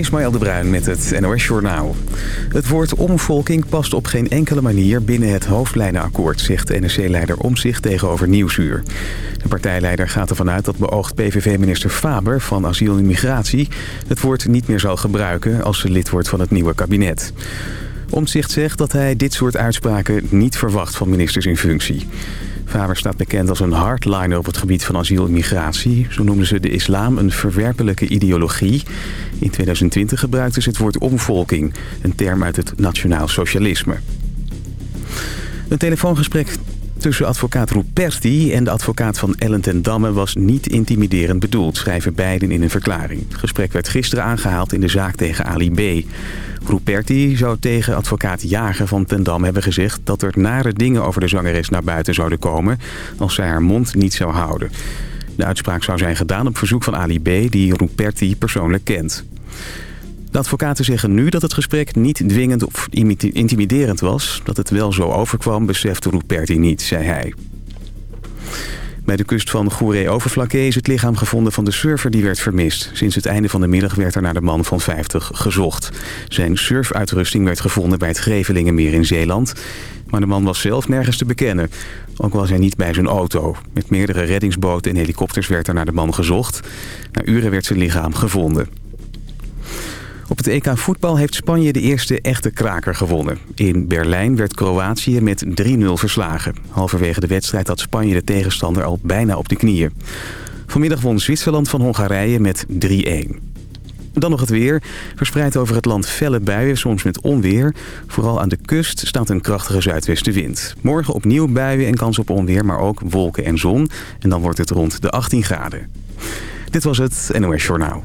Ismaël de Bruin met het NOS Journaal. Het woord omvolking past op geen enkele manier binnen het hoofdlijnenakkoord... zegt NSC-leider Omzicht tegenover Nieuwsuur. De partijleider gaat ervan uit dat beoogd PVV-minister Faber van Asiel en Migratie... het woord niet meer zal gebruiken als ze lid wordt van het nieuwe kabinet. Omtzigt zegt dat hij dit soort uitspraken niet verwacht van ministers in functie. Faber staat bekend als een hardliner op het gebied van asiel en migratie. Zo noemden ze de islam een verwerpelijke ideologie. In 2020 gebruikten ze het woord omvolking, een term uit het nationaal socialisme. Een telefoongesprek tussen advocaat Ruperti en de advocaat van Ellen ten Damme was niet intimiderend bedoeld, schrijven beiden in een verklaring. Het gesprek werd gisteren aangehaald in de zaak tegen Ali B. Ruperti zou tegen advocaat Jager van ten Dam hebben gezegd dat er nare dingen over de zangeres naar buiten zouden komen als zij haar mond niet zou houden. De uitspraak zou zijn gedaan op verzoek van Ali B, die Ruperti persoonlijk kent. De advocaten zeggen nu dat het gesprek niet dwingend of intimiderend was. Dat het wel zo overkwam, besefte Ruperti niet, zei hij. Bij de kust van Goeree-Overflakkee is het lichaam gevonden van de surfer die werd vermist. Sinds het einde van de middag werd er naar de man van 50 gezocht. Zijn surfuitrusting werd gevonden bij het Grevelingenmeer in Zeeland. Maar de man was zelf nergens te bekennen. Ook was hij niet bij zijn auto. Met meerdere reddingsboten en helikopters werd er naar de man gezocht. Na uren werd zijn lichaam gevonden. Op het EK voetbal heeft Spanje de eerste echte kraker gewonnen. In Berlijn werd Kroatië met 3-0 verslagen. Halverwege de wedstrijd had Spanje de tegenstander al bijna op de knieën. Vanmiddag won Zwitserland van Hongarije met 3-1. Dan nog het weer. Verspreid over het land felle buien, soms met onweer. Vooral aan de kust staat een krachtige zuidwestenwind. Morgen opnieuw buien en kans op onweer, maar ook wolken en zon. En dan wordt het rond de 18 graden. Dit was het NOS Journaal.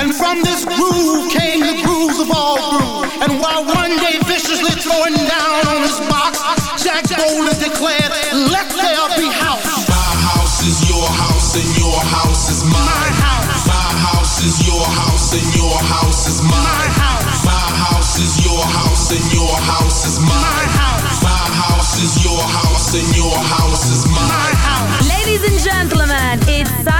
And from this groove came the grooves of all grooves. And while one day viciously throwing down on his box, Jack boldly declared, let there be house. My house is your house and your house is mine. My house. My house is your house and your house is mine. My house. My house is your house and your house is mine. My house. My house is your house and your house is mine. My house. Ladies and gentlemen, it's time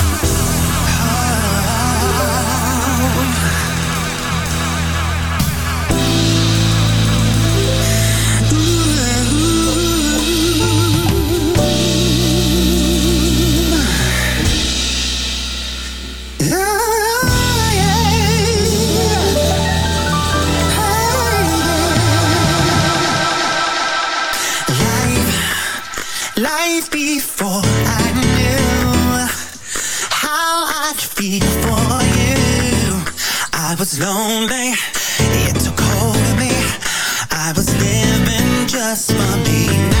Was lonely, it took hold of me. I was living just for me.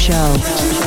show.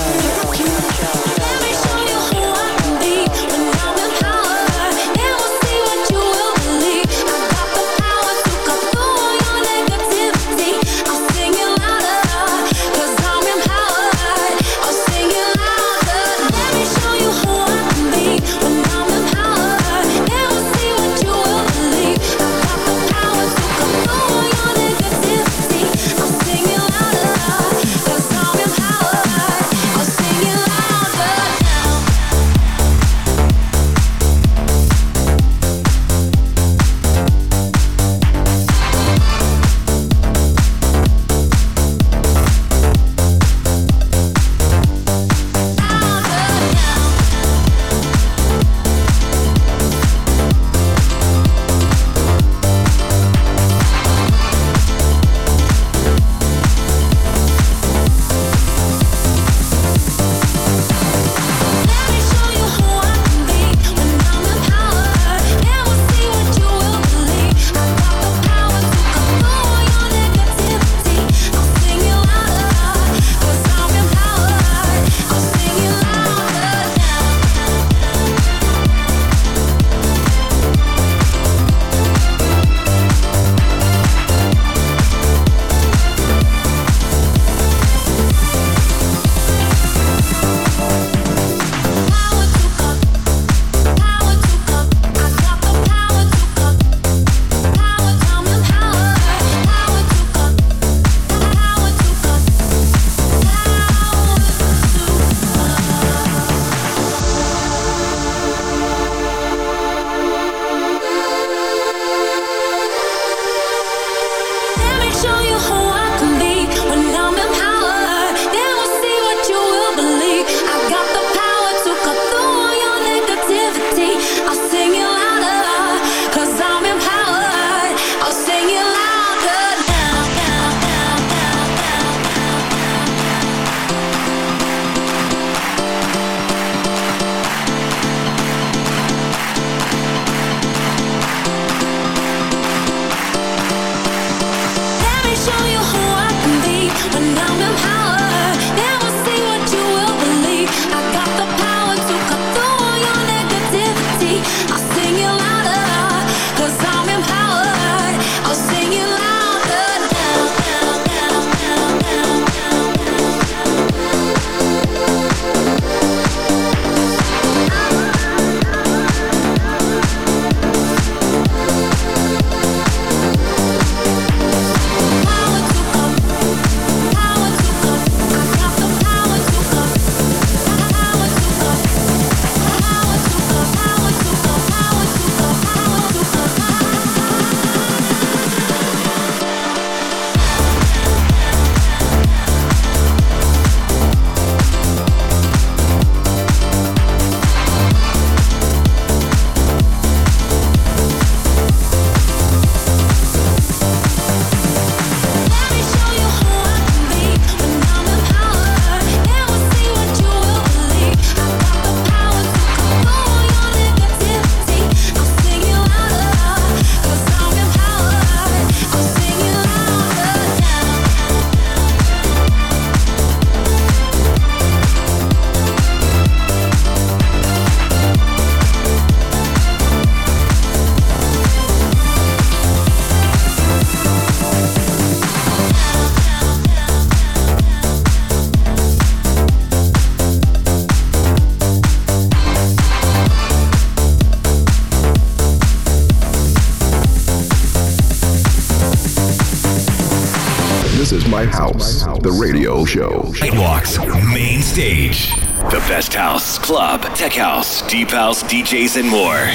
Radio show. Nightwalk's main stage. The best house, club, tech house, deep house, DJs, and more.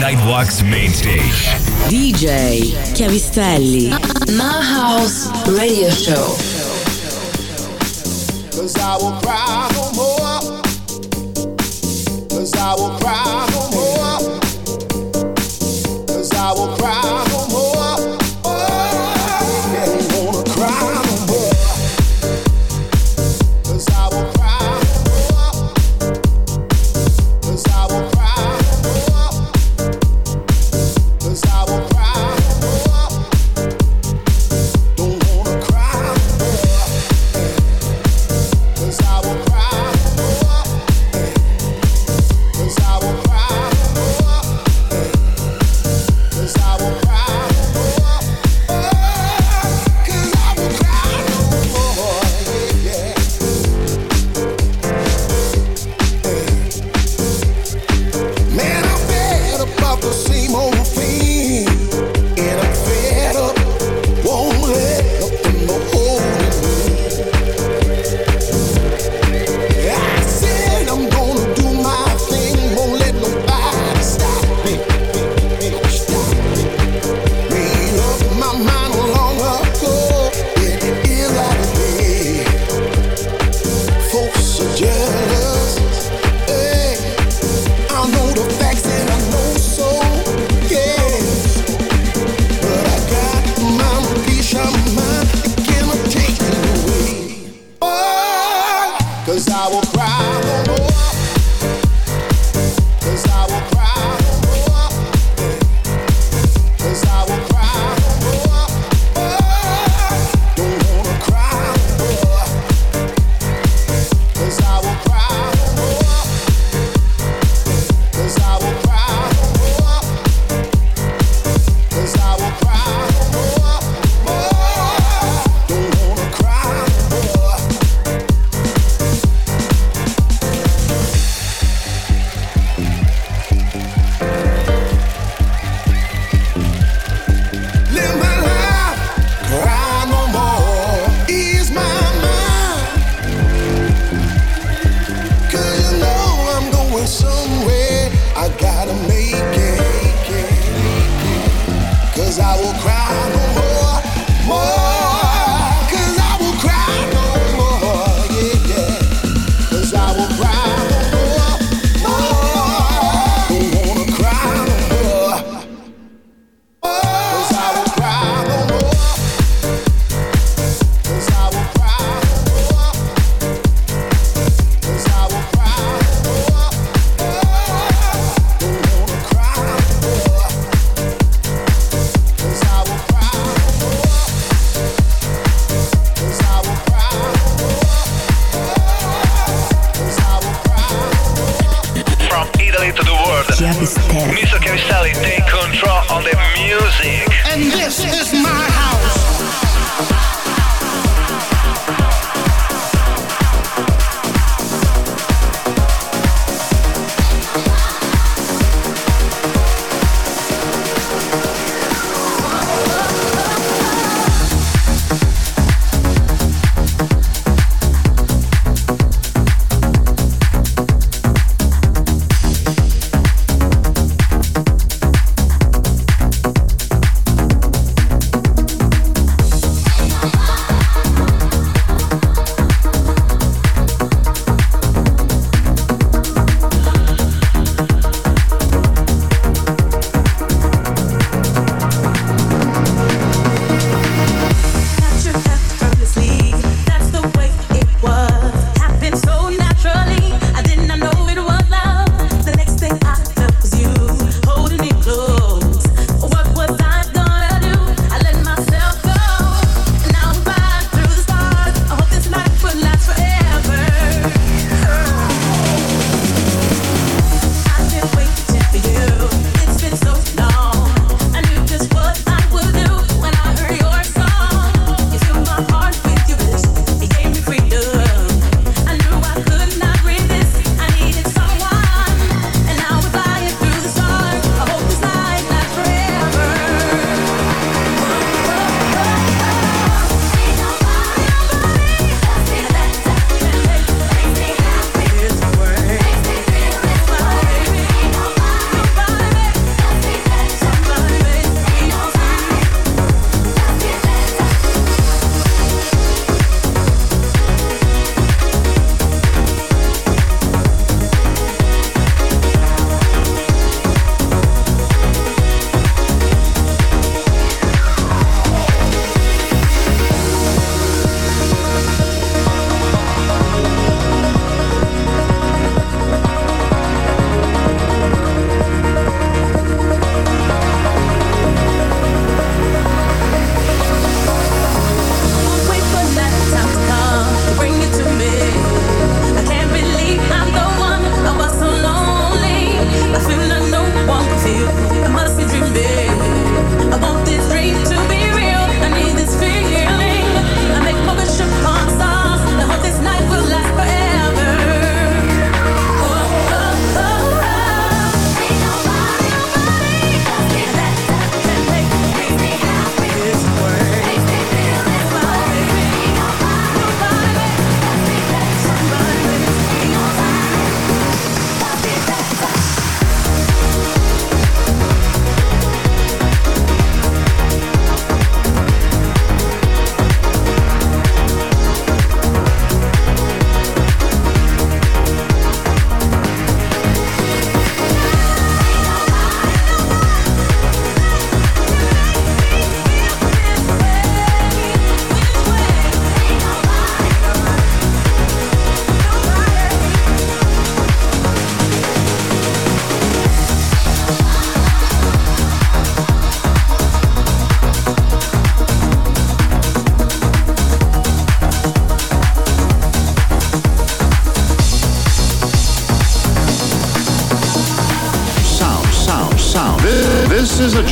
Nightwalk's main stage. DJ Chiavistelli. My House Radio Show. Cause I will cry no more. Cause I will cry no more.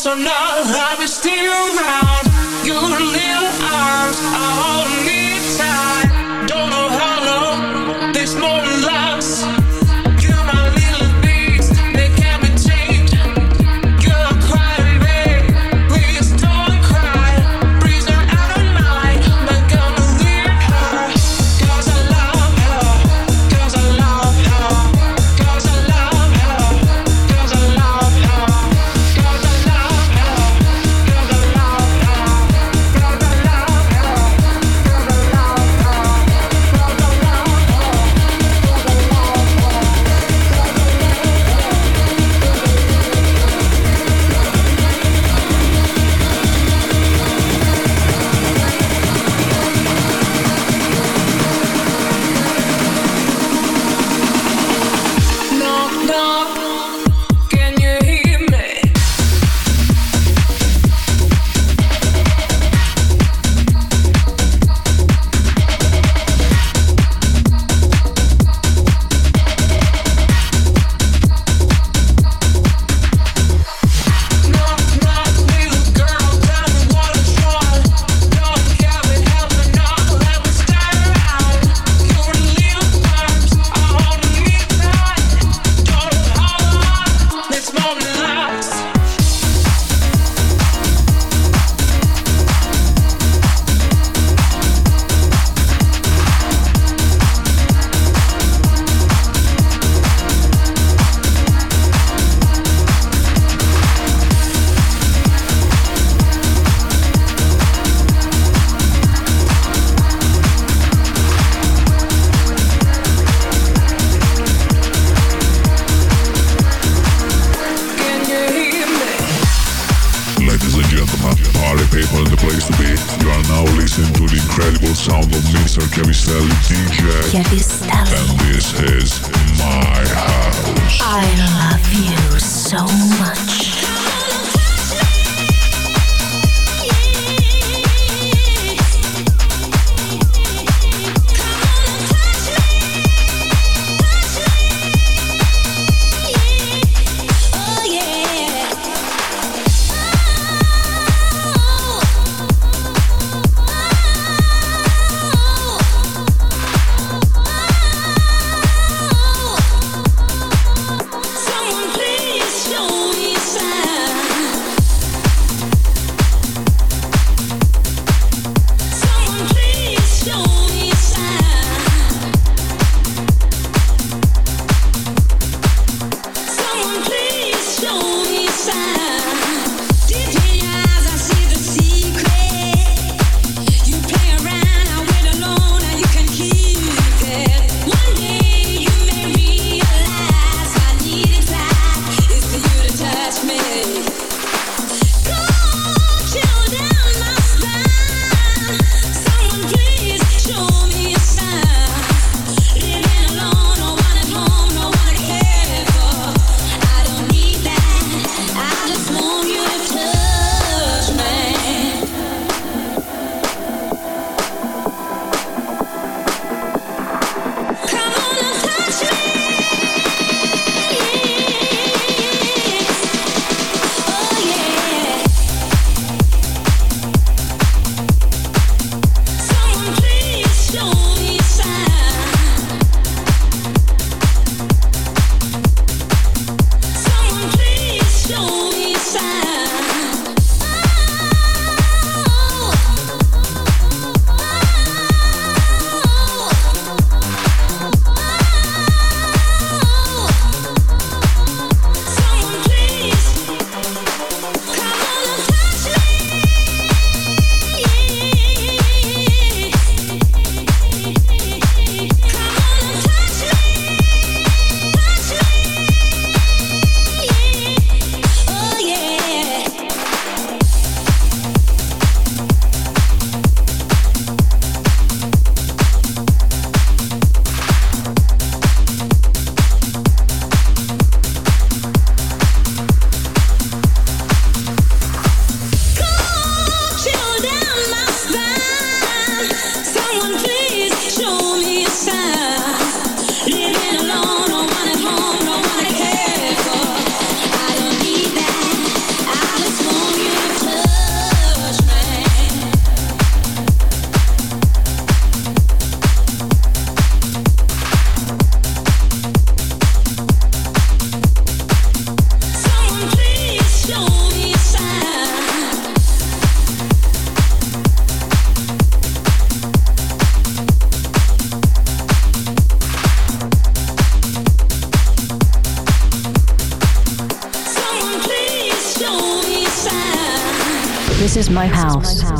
so now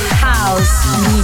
House music.